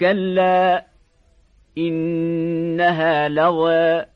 كلا إنها لغى